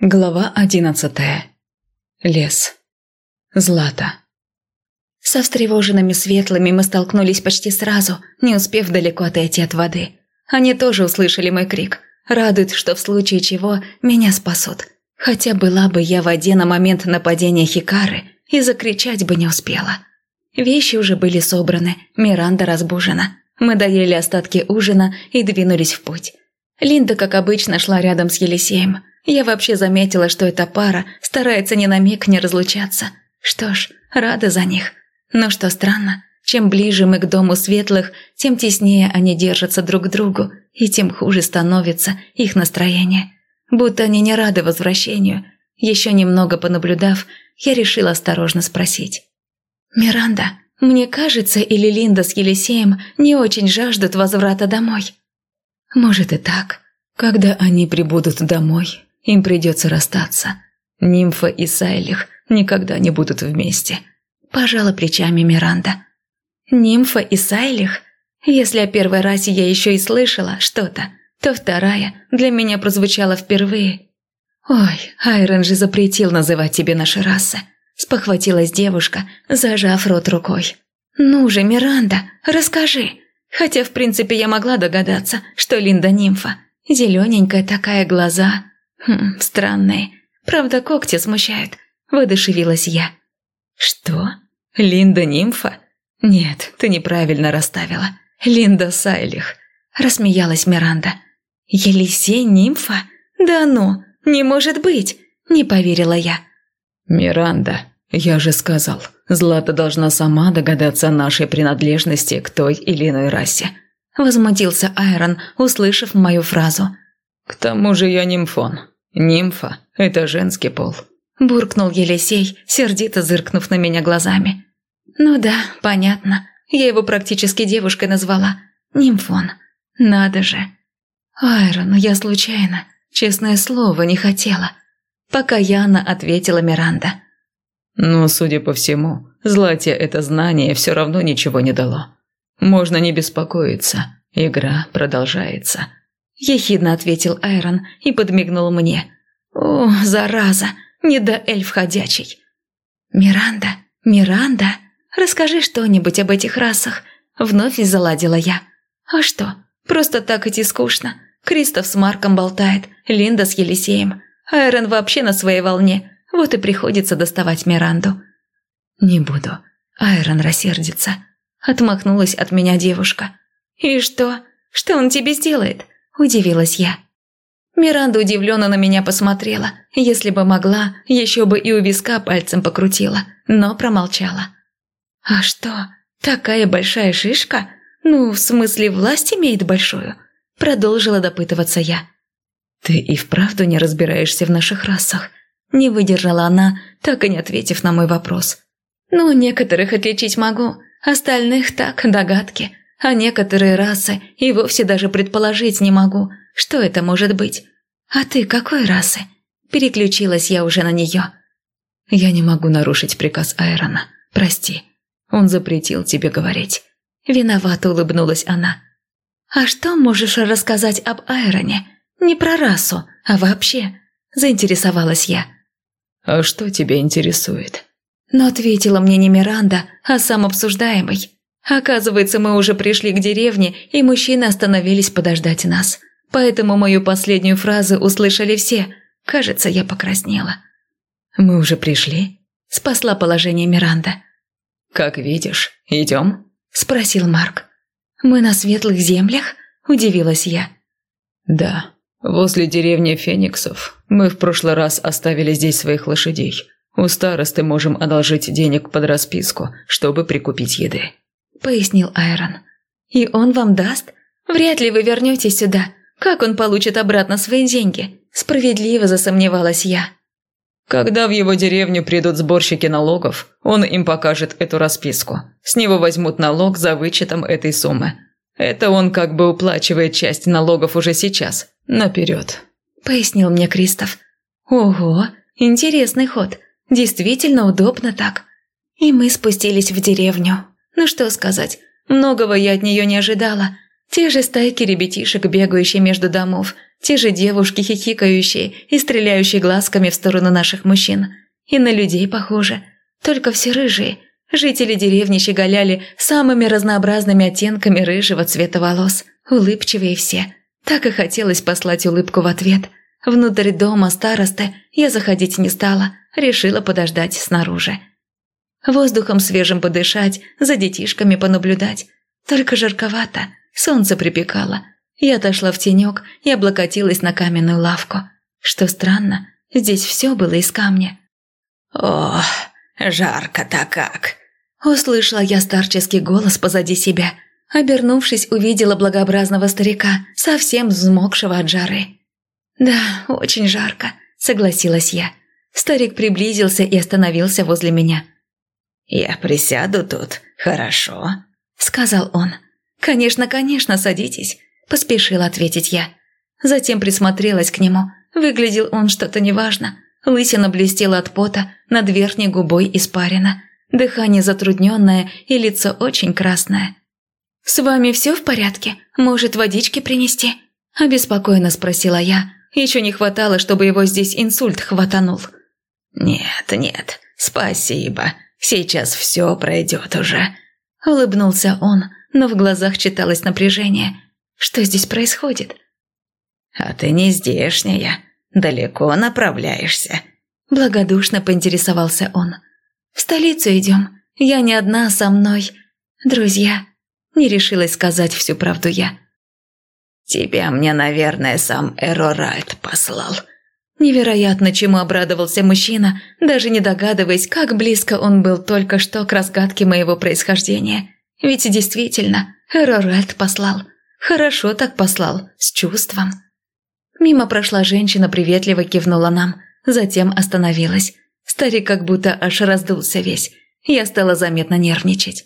Глава одиннадцатая. Лес. Злата. Со встревоженными светлыми мы столкнулись почти сразу, не успев далеко отойти от воды. Они тоже услышали мой крик. Радует, что в случае чего меня спасут. Хотя была бы я в воде на момент нападения Хикары, и закричать бы не успела. Вещи уже были собраны, Миранда разбужена. Мы доели остатки ужина и двинулись в путь. Линда, как обычно, шла рядом с Елисеем – я вообще заметила, что эта пара старается ни на миг не разлучаться. Что ж, рада за них. Но что странно, чем ближе мы к дому светлых, тем теснее они держатся друг к другу, и тем хуже становится их настроение. Будто они не рады возвращению. Еще немного понаблюдав, я решила осторожно спросить. «Миранда, мне кажется, или Линда с Елисеем не очень жаждут возврата домой?» «Может и так. Когда они прибудут домой, им придется расстаться. Нимфа и Сайлих никогда не будут вместе. Пожала плечами Миранда. Нимфа и Сайлих? Если о первой расе я еще и слышала что-то, то вторая для меня прозвучала впервые. «Ой, Айрон же запретил называть тебе наши расы», – спохватилась девушка, зажав рот рукой. «Ну же, Миранда, расскажи». Хотя, в принципе, я могла догадаться, что Линда нимфа. Зелененькая такая глаза, Хм, странные. Правда, когти смущают. Выдышевилась я. Что? Линда нимфа? Нет, ты неправильно расставила. Линда Сайлих. Рассмеялась Миранда. Елисей нимфа? Да ну, не может быть. Не поверила я. Миранда, я же сказал, Злата должна сама догадаться о нашей принадлежности к той или иной расе. Возмутился Айрон, услышав мою фразу. К тому же я нимфон. Нимфа – это женский пол. Буркнул Елисей, сердито зыркнув на меня глазами. Ну да, понятно. Я его практически девушкой назвала. Нимфон. Надо же. Айрон, я случайно. Честное слово, не хотела. Пока Яна ответила Миранда. Но, судя по всему, Злате это знание все равно ничего не дало. Можно не беспокоиться. Игра продолжается. Ехидно ответил Айрон и подмигнул мне. «О, зараза! Не до эльф ходячий!» «Миранда, Миранда, расскажи что-нибудь об этих расах!» Вновь заладила я. «А что? Просто так идти скучно. Кристоф с Марком болтает, Линда с Елисеем. Айрон вообще на своей волне, вот и приходится доставать Миранду». «Не буду. Айрон рассердится», — отмахнулась от меня девушка. «И что? Что он тебе сделает?» Удивилась я. Миранда удивленно на меня посмотрела. Если бы могла, еще бы и у виска пальцем покрутила, но промолчала. «А что, такая большая шишка? Ну, в смысле, власть имеет большую?» Продолжила допытываться я. «Ты и вправду не разбираешься в наших расах?» Не выдержала она, так и не ответив на мой вопрос. «Ну, некоторых отличить могу, остальных так, догадки а некоторые расы и вовсе даже предположить не могу, что это может быть. А ты какой расы? Переключилась я уже на нее. Я не могу нарушить приказ Айрона. Прости. Он запретил тебе говорить. Виновато улыбнулась она. А что можешь рассказать об Айроне? Не про расу, а вообще. Заинтересовалась я. А что тебя интересует? Но ответила мне не Миранда, а сам обсуждаемый. Оказывается, мы уже пришли к деревне, и мужчины остановились подождать нас. Поэтому мою последнюю фразу услышали все. Кажется, я покраснела. «Мы уже пришли?» – спасла положение Миранда. «Как видишь, идем?» – спросил Марк. «Мы на светлых землях?» – удивилась я. «Да, возле деревни Фениксов. Мы в прошлый раз оставили здесь своих лошадей. У старосты можем одолжить денег под расписку, чтобы прикупить еды». – пояснил Айрон. «И он вам даст? Вряд ли вы вернетесь сюда. Как он получит обратно свои деньги?» Справедливо засомневалась я. Когда в его деревню придут сборщики налогов, он им покажет эту расписку. С него возьмут налог за вычетом этой суммы. Это он как бы уплачивает часть налогов уже сейчас, наперед», – пояснил мне Кристоф. «Ого, интересный ход. Действительно удобно так». И мы спустились в деревню. Ну что сказать, многого я от нее не ожидала. Те же стайки ребятишек, бегающие между домов, те же девушки, хихикающие и стреляющие глазками в сторону наших мужчин. И на людей похоже, только все рыжие. Жители деревни щеголяли самыми разнообразными оттенками рыжего цвета волос, улыбчивые все. Так и хотелось послать улыбку в ответ. Внутрь дома старосты я заходить не стала, решила подождать снаружи. Воздухом свежим подышать, за детишками понаблюдать. Только жарковато, солнце припекало. Я отошла в тенек и облокотилась на каменную лавку. Что странно, здесь все было из камня. «Ох, жарко-то как!» Услышала я старческий голос позади себя. Обернувшись, увидела благообразного старика, совсем взмокшего от жары. «Да, очень жарко», — согласилась я. Старик приблизился и остановился возле меня. «Я присяду тут, хорошо?» — сказал он. «Конечно, конечно, садитесь», – поспешила ответить я. Затем присмотрелась к нему. Выглядел он что-то неважно. Лысина блестела от пота, над верхней губой испарина. Дыхание затрудненное и лицо очень красное. «С вами все в порядке? Может, водички принести?» – обеспокоенно спросила я. Еще не хватало, чтобы его здесь инсульт хватанул. «Нет, нет, спасибо. Сейчас все пройдет уже», – улыбнулся он, но в глазах читалось напряжение. «Что здесь происходит?» «А ты не здешняя. Далеко направляешься?» Благодушно поинтересовался он. «В столицу идем. Я не одна, со мной. Друзья». Не решилась сказать всю правду я. «Тебя мне, наверное, сам Эрорайт послал». Невероятно, чему обрадовался мужчина, даже не догадываясь, как близко он был только что к разгадке моего происхождения. Ведь действительно, Эроральд послал. Хорошо так послал, с чувством. Мимо прошла женщина, приветливо кивнула нам, затем остановилась. Старик как будто аж раздулся весь. Я стала заметно нервничать.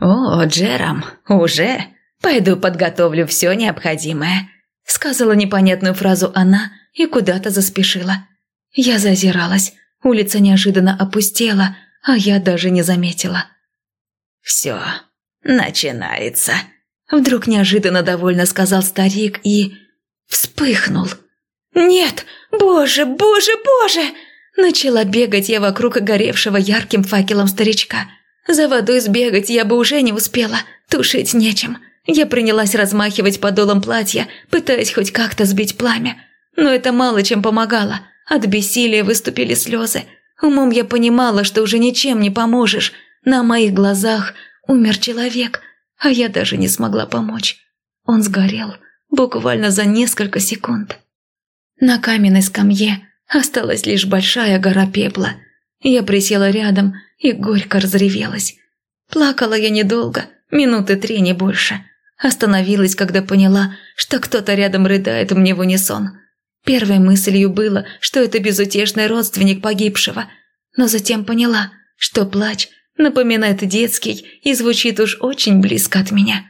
«О, Джером, уже? Пойду подготовлю все необходимое», сказала непонятную фразу она и куда-то заспешила. Я зазиралась, улица неожиданно опустела, а я даже не заметила. «Все, начинается», – вдруг неожиданно довольно сказал старик и... вспыхнул. «Нет! Боже, боже, боже!» Начала бегать я вокруг горевшего ярким факелом старичка. За водой сбегать я бы уже не успела, тушить нечем. Я принялась размахивать подолом платья, пытаясь хоть как-то сбить пламя. Но это мало чем помогало. От бессилия выступили слезы. Умом я понимала, что уже ничем не поможешь. На моих глазах умер человек, а я даже не смогла помочь. Он сгорел буквально за несколько секунд. На каменной скамье осталась лишь большая гора пепла. Я присела рядом и горько разревелась. Плакала я недолго, минуты три, не больше. Остановилась, когда поняла, что кто-то рядом рыдает мне в унисон. Первой мыслью было, что это безутешный родственник погибшего, но затем поняла, что плач напоминает детский и звучит уж очень близко от меня.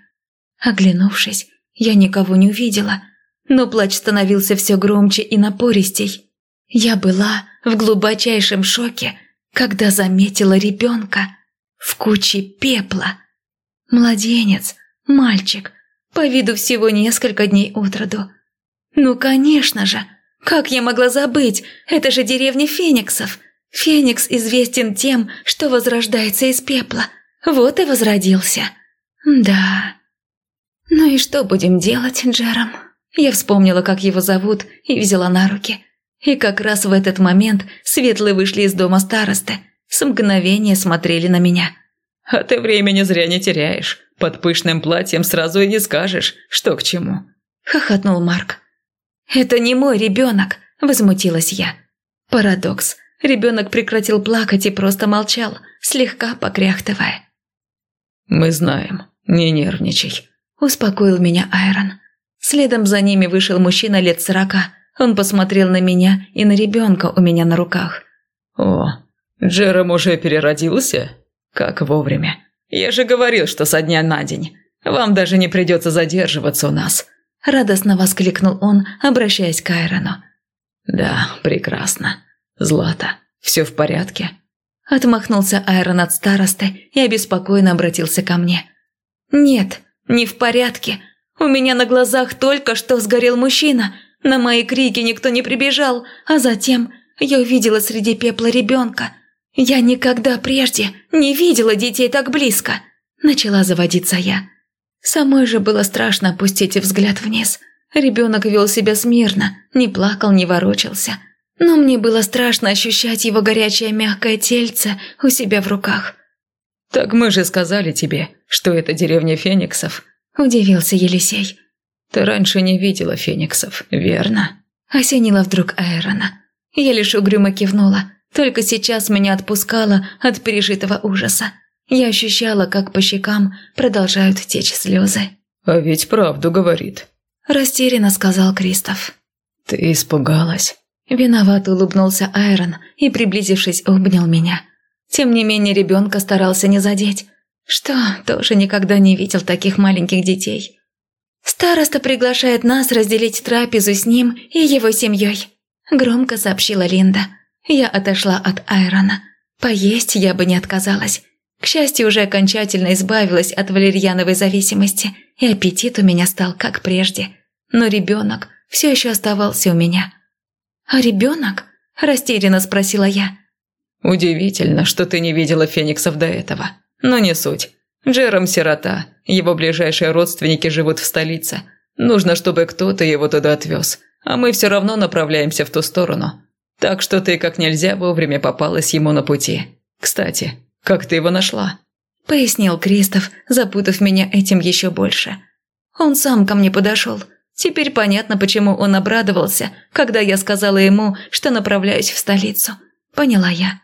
Оглянувшись, я никого не увидела, но плач становился все громче и напористей. Я была в глубочайшем шоке, когда заметила ребенка в куче пепла. Младенец, мальчик, по виду всего несколько дней от роду. Ну, конечно же, как я могла забыть, это же деревня Фениксов – Феникс известен тем, что возрождается из пепла. Вот и возродился. Да. Ну и что будем делать, Джером? Я вспомнила, как его зовут, и взяла на руки. И как раз в этот момент светлые вышли из дома старосты. С мгновения смотрели на меня. «А ты времени зря не теряешь. Под пышным платьем сразу и не скажешь, что к чему». Хохотнул Марк. «Это не мой ребенок», – возмутилась я. Парадокс. Ребенок прекратил плакать и просто молчал, слегка покряхтывая. «Мы знаем, не нервничай», – успокоил меня Айрон. Следом за ними вышел мужчина лет сорока. Он посмотрел на меня и на ребенка у меня на руках. «О, Джером уже переродился? Как вовремя. Я же говорил, что со дня на день. Вам даже не придется задерживаться у нас». Радостно воскликнул он, обращаясь к Айрону. «Да, прекрасно. «Злата, все в порядке?» Отмахнулся Айрон от старосты и обеспокоенно обратился ко мне. «Нет, не в порядке. У меня на глазах только что сгорел мужчина. На мои крики никто не прибежал, а затем я увидела среди пепла ребенка. Я никогда прежде не видела детей так близко. Начала заводиться я. Самой же было страшно опустить взгляд вниз. Ребенок вел себя смирно, не плакал, не ворочался. Но мне было страшно ощущать его горячее мягкое тельце у себя в руках. «Так мы же сказали тебе, что это деревня фениксов», – удивился Елисей. «Ты раньше не видела фениксов, верно?» Осенила вдруг Айрона. Я лишь угрюмо кивнула. Только сейчас меня отпускало от пережитого ужаса. Я ощущала, как по щекам продолжают течь слезы. «А ведь правду говорит», – растерянно сказал Кристоф. «Ты испугалась?» Виновато улыбнулся Айрон и, приблизившись, обнял меня. Тем не менее, ребенка старался не задеть. Что, тоже никогда не видел таких маленьких детей. «Староста приглашает нас разделить трапезу с ним и его семьей», – громко сообщила Линда. Я отошла от Айрона. Поесть я бы не отказалась. К счастью, уже окончательно избавилась от валерьяновой зависимости, и аппетит у меня стал как прежде. Но ребенок все еще оставался у меня. «А ребенок?» – растерянно спросила я. «Удивительно, что ты не видела фениксов до этого. Но не суть. Джером сирота, его ближайшие родственники живут в столице. Нужно, чтобы кто-то его туда отвез, а мы все равно направляемся в ту сторону. Так что ты как нельзя вовремя попалась ему на пути. Кстати, как ты его нашла?» Пояснил Кристоф, запутав меня этим еще больше. Он сам ко мне подошел. Теперь понятно, почему он обрадовался, когда я сказала ему, что направляюсь в столицу. Поняла я.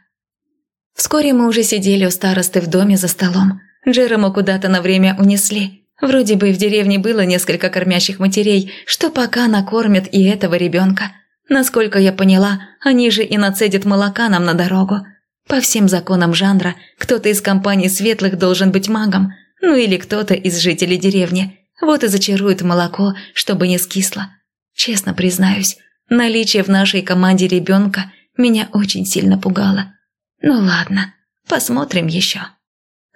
Вскоре мы уже сидели у старосты в доме за столом. Джерома куда-то на время унесли. Вроде бы в деревне было несколько кормящих матерей, что пока накормят и этого ребенка. Насколько я поняла, они же и нацедят молока нам на дорогу. По всем законам жанра, кто-то из компании светлых должен быть магом, ну или кто-то из жителей деревни. Вот и зачарует молоко, чтобы не скисло. Честно признаюсь, наличие в нашей команде ребенка меня очень сильно пугало. Ну ладно, посмотрим еще.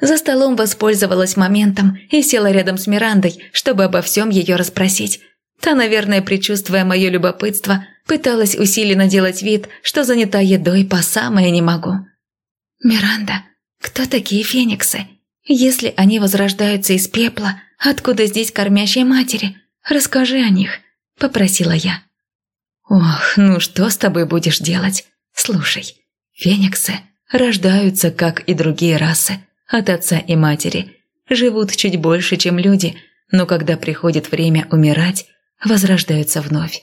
За столом воспользовалась моментом и села рядом с Мирандой, чтобы обо всем ее расспросить. Та, наверное, предчувствуя мое любопытство, пыталась усиленно делать вид, что занята едой по самое не могу. «Миранда, кто такие фениксы? Если они возрождаются из пепла, откуда здесь кормящие матери? Расскажи о них», – попросила я. «Ох, ну что с тобой будешь делать? Слушай, фениксы рождаются, как и другие расы, от отца и матери, живут чуть больше, чем люди, но когда приходит время умирать, возрождаются вновь.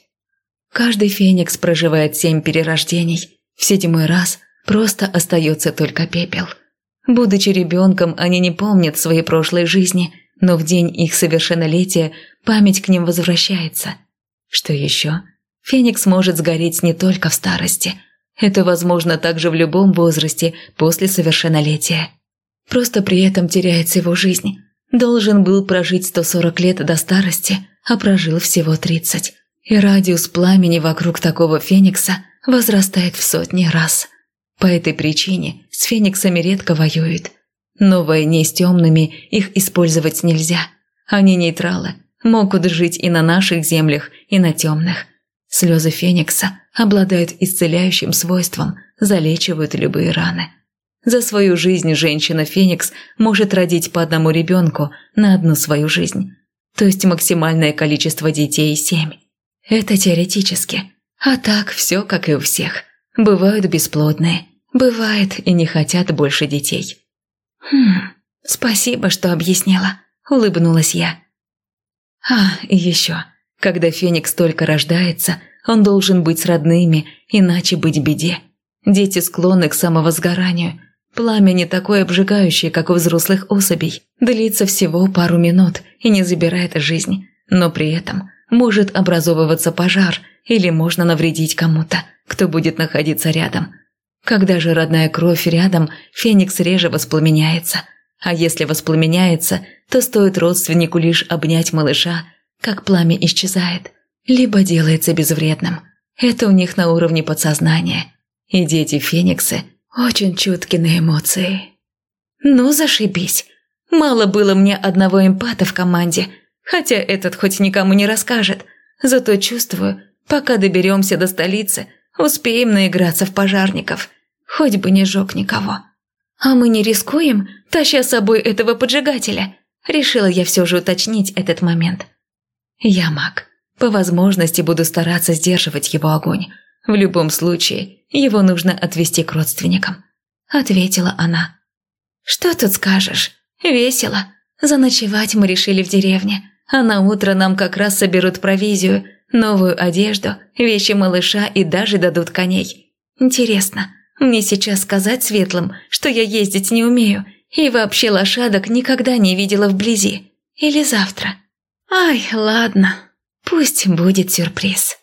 Каждый феникс проживает семь перерождений, в седьмой раз просто остается только пепел. Будучи ребенком, они не помнят своей прошлой жизни, но в день их совершеннолетия память к ним возвращается. Что еще? Феникс может сгореть не только в старости – это возможно также в любом возрасте после совершеннолетия. Просто при этом теряется его жизнь. Должен был прожить 140 лет до старости, а прожил всего 30. И радиус пламени вокруг такого феникса возрастает в сотни раз. По этой причине с фениксами редко воюют. Но в войне с темными их использовать нельзя. Они нейтралы, могут жить и на наших землях, и на темных – Слезы Феникса обладают исцеляющим свойством, залечивают любые раны. За свою жизнь женщина-феникс может родить по одному ребенку на одну свою жизнь. То есть максимальное количество детей – семь. Это теоретически. А так все как и у всех. Бывают бесплодные, бывает и не хотят больше детей. «Хм, спасибо, что объяснила», – улыбнулась я. «А, и еще. Когда феникс только рождается, он должен быть с родными, иначе быть беде. Дети склонны к самовозгоранию. Пламя не такое обжигающее, как у взрослых особей, длится всего пару минут и не забирает жизнь, но при этом может образовываться пожар или можно навредить кому-то, кто будет находиться рядом. Когда же родная кровь рядом, феникс реже воспламеняется. А если воспламеняется, то стоит родственнику лишь обнять малыша – как пламя исчезает, либо делается безвредным. Это у них на уровне подсознания. И дети-фениксы очень чутки на эмоции. Ну, зашибись. Мало было мне одного эмпата в команде. Хотя этот хоть никому не расскажет. Зато чувствую, пока доберемся до столицы, успеем наиграться в пожарников. Хоть бы не жег никого. А мы не рискуем, таща с собой этого поджигателя. Решила я все же уточнить этот момент. Я маг. По возможности буду стараться сдерживать его огонь. В любом случае, его нужно отвезти к родственникам. Ответила она. Что тут скажешь? Весело. Заночевать мы решили в деревне, а на утро нам как раз соберут провизию, новую одежду, вещи малыша и даже дадут коней. Интересно, мне сейчас сказать светлым, что я ездить не умею и вообще лошадок никогда не видела вблизи? Или завтра? Ай, ладно, пусть будет сюрприз.